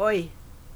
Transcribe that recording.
Oi.